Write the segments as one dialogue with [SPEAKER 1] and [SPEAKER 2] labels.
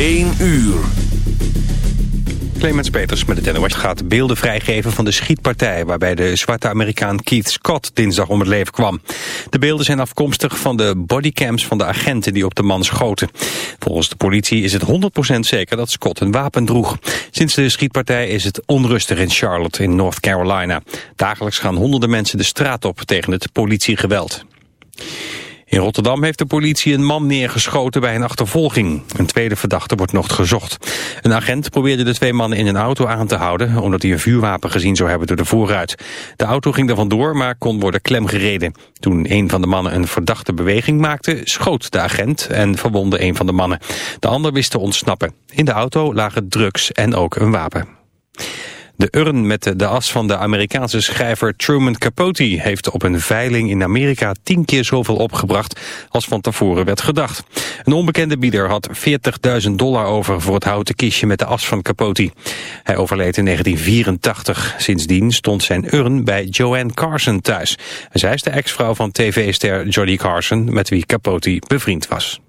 [SPEAKER 1] 1 uur.
[SPEAKER 2] Clemens Peters met het NOS gaat beelden vrijgeven van de schietpartij... waarbij de zwarte Amerikaan Keith Scott dinsdag om het leven kwam. De beelden zijn afkomstig van de bodycams van de agenten die op de man schoten. Volgens de politie is het 100% zeker dat Scott een wapen droeg. Sinds de schietpartij is het onrustig in Charlotte in North Carolina. Dagelijks gaan honderden mensen de straat op tegen het politiegeweld. In Rotterdam heeft de politie een man neergeschoten bij een achtervolging. Een tweede verdachte wordt nog gezocht. Een agent probeerde de twee mannen in een auto aan te houden... omdat hij een vuurwapen gezien zou hebben door de voorruit. De auto ging er vandoor, maar kon worden klemgereden. Toen een van de mannen een verdachte beweging maakte... schoot de agent en verwonde een van de mannen. De ander wist te ontsnappen. In de auto lagen drugs en ook een wapen. De urn met de as van de Amerikaanse schrijver Truman Capote heeft op een veiling in Amerika tien keer zoveel opgebracht als van tevoren werd gedacht. Een onbekende bieder had 40.000 dollar over voor het houten kistje met de as van Capote. Hij overleed in 1984. Sindsdien stond zijn urn bij Joanne Carson thuis. zij is de ex-vrouw van tv-ster Johnny Carson met wie Capote bevriend was.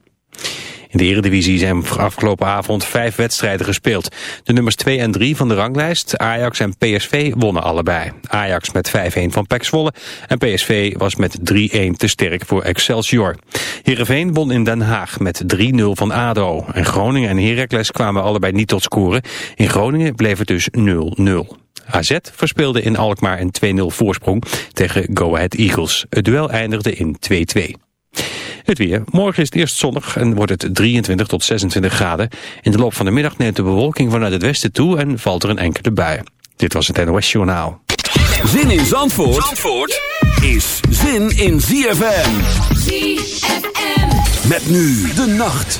[SPEAKER 2] In de Eredivisie zijn afgelopen avond vijf wedstrijden gespeeld. De nummers 2 en 3 van de ranglijst, Ajax en PSV, wonnen allebei. Ajax met 5-1 van PEC Zwolle en PSV was met 3-1 te sterk voor Excelsior. Heerenveen won in Den Haag met 3-0 van ADO. En Groningen en Heracles kwamen allebei niet tot scoren. In Groningen bleef het dus 0-0. AZ verspeelde in Alkmaar een 2-0 voorsprong tegen Go Ahead Eagles. Het duel eindigde in 2-2. Het weer. Morgen is het eerst zonnig en wordt het 23 tot 26 graden. In de loop van de middag neemt de bewolking vanuit het westen toe en valt er een enkele bui. Dit was het NOS Journaal.
[SPEAKER 1] Zin in Zandvoort, Zandvoort is zin in ZFM. ZFM. Met nu de nacht.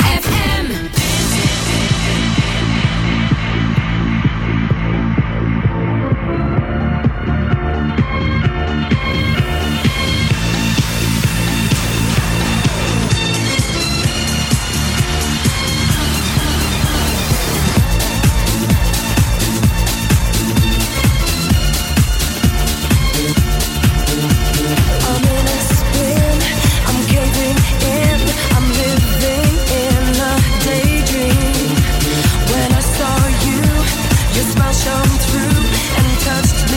[SPEAKER 3] all shone through and touched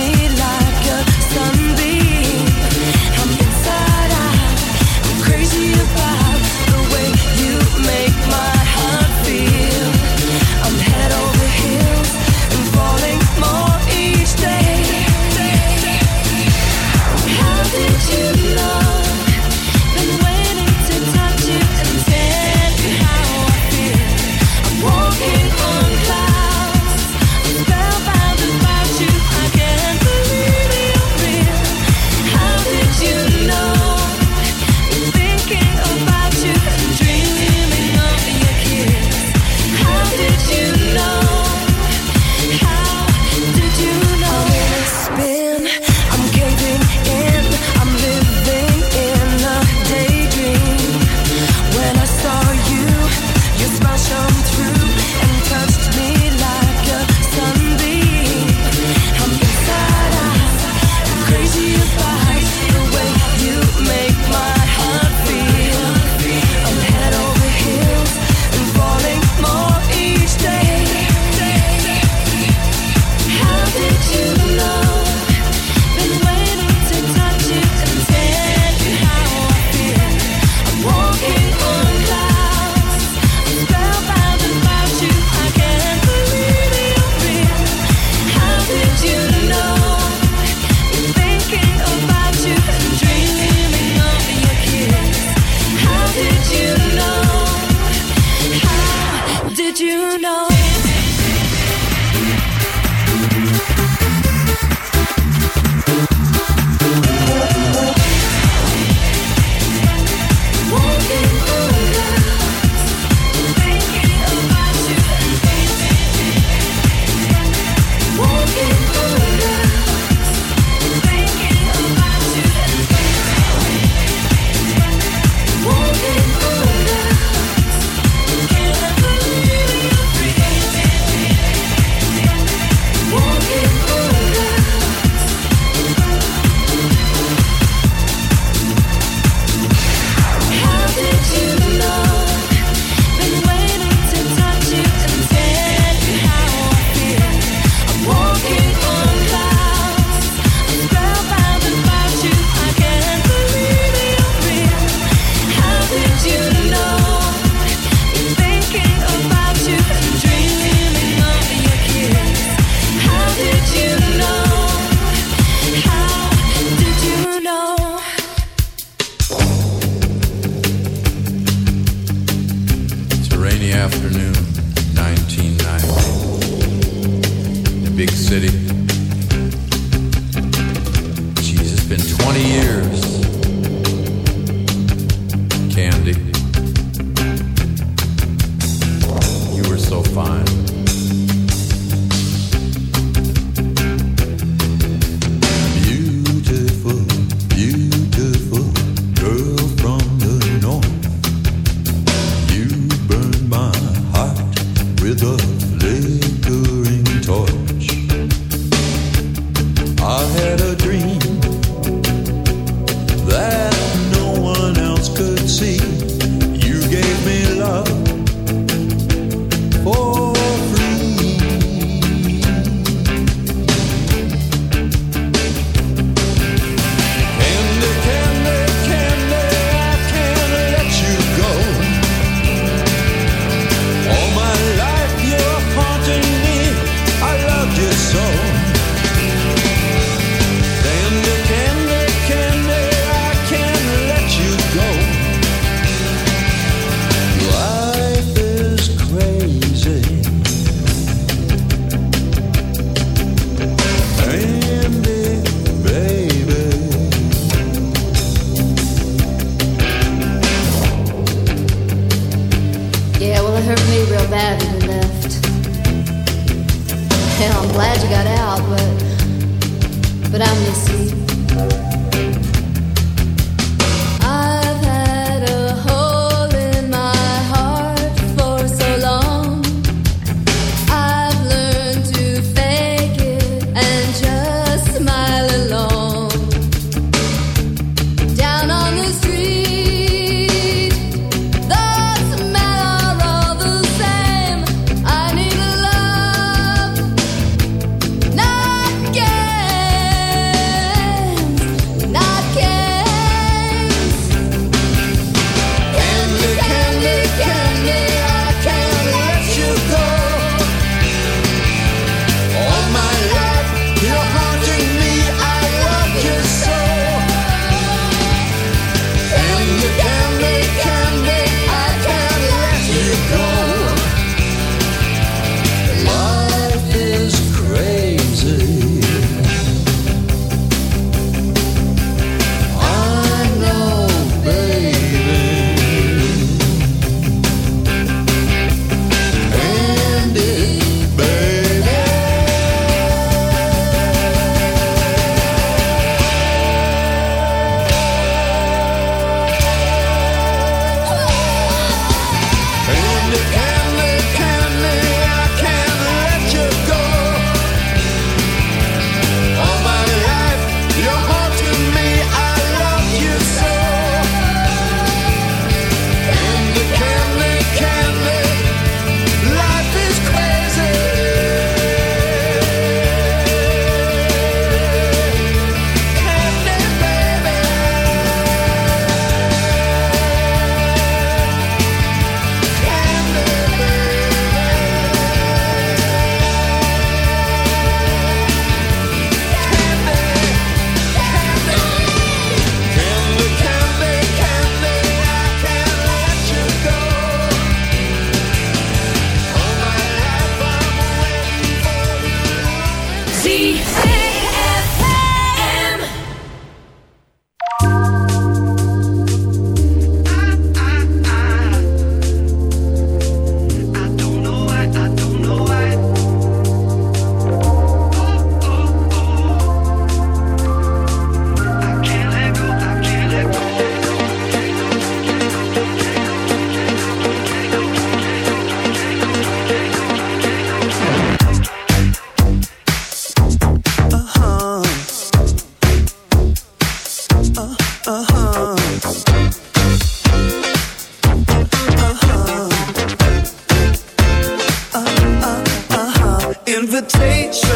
[SPEAKER 4] Invitation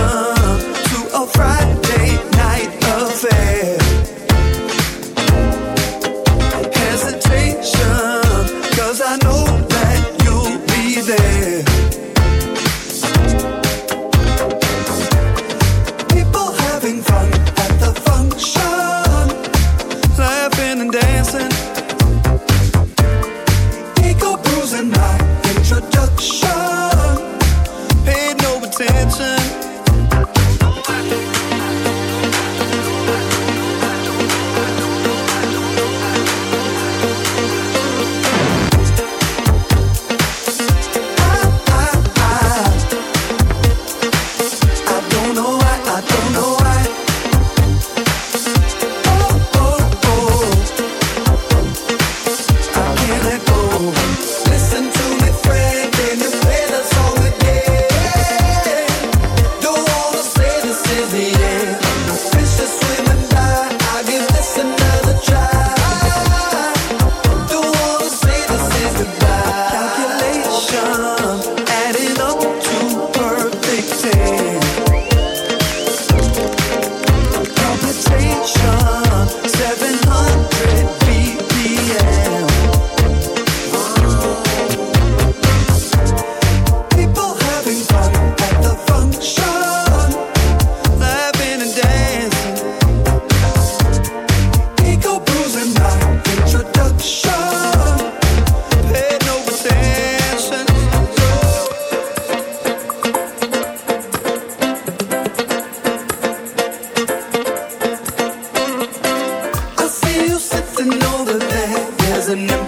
[SPEAKER 4] to a Friday night affair.
[SPEAKER 1] doesn't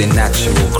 [SPEAKER 5] in natural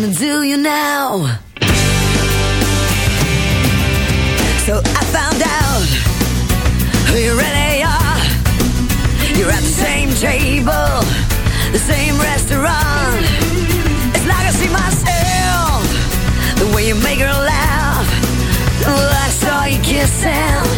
[SPEAKER 6] Wanna do you now. So I found out who you really are. You're at the same table, the same restaurant. It's like I see myself, the way you make her laugh. Well, I saw you kissing